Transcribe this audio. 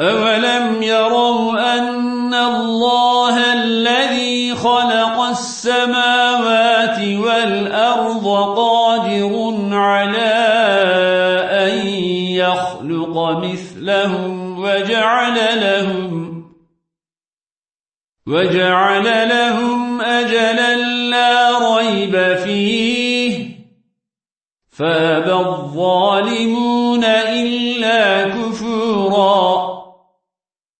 أولم يروا أن الله الذي خلق السماوات والأرض قادر على أن يخلق مثلهم وجعل لهم وجعل لهم أجلا لا ريب فيه فابى الظالمون إلا كفورا